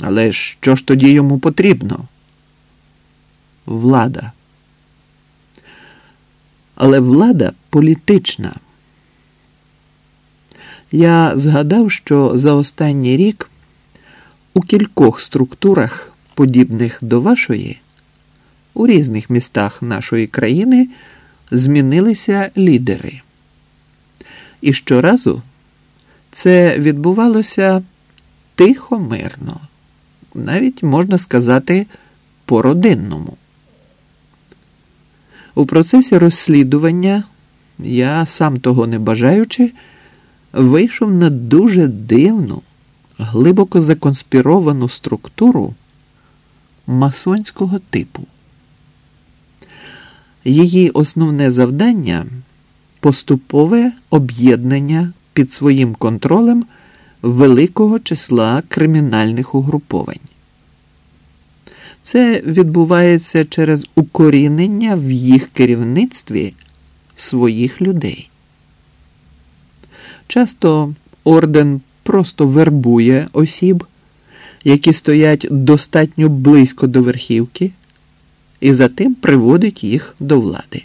Але що ж тоді йому потрібно? Влада. Але влада політична. Я згадав, що за останній рік у кількох структурах, подібних до вашої, у різних містах нашої країни змінилися лідери. І щоразу це відбувалося тихо мирно, навіть можна сказати, по-родинному. У процесі розслідування я, сам того не бажаючи, вийшов на дуже дивну, глибоко законспіровану структуру масонського типу. Її основне завдання поступове об'єднання під своїм контролем великого числа кримінальних угруповань. Це відбувається через укорінення в їх керівництві своїх людей. Часто орден просто вербує осіб, які стоять достатньо близько до верхівки, і затим приводить їх до влади.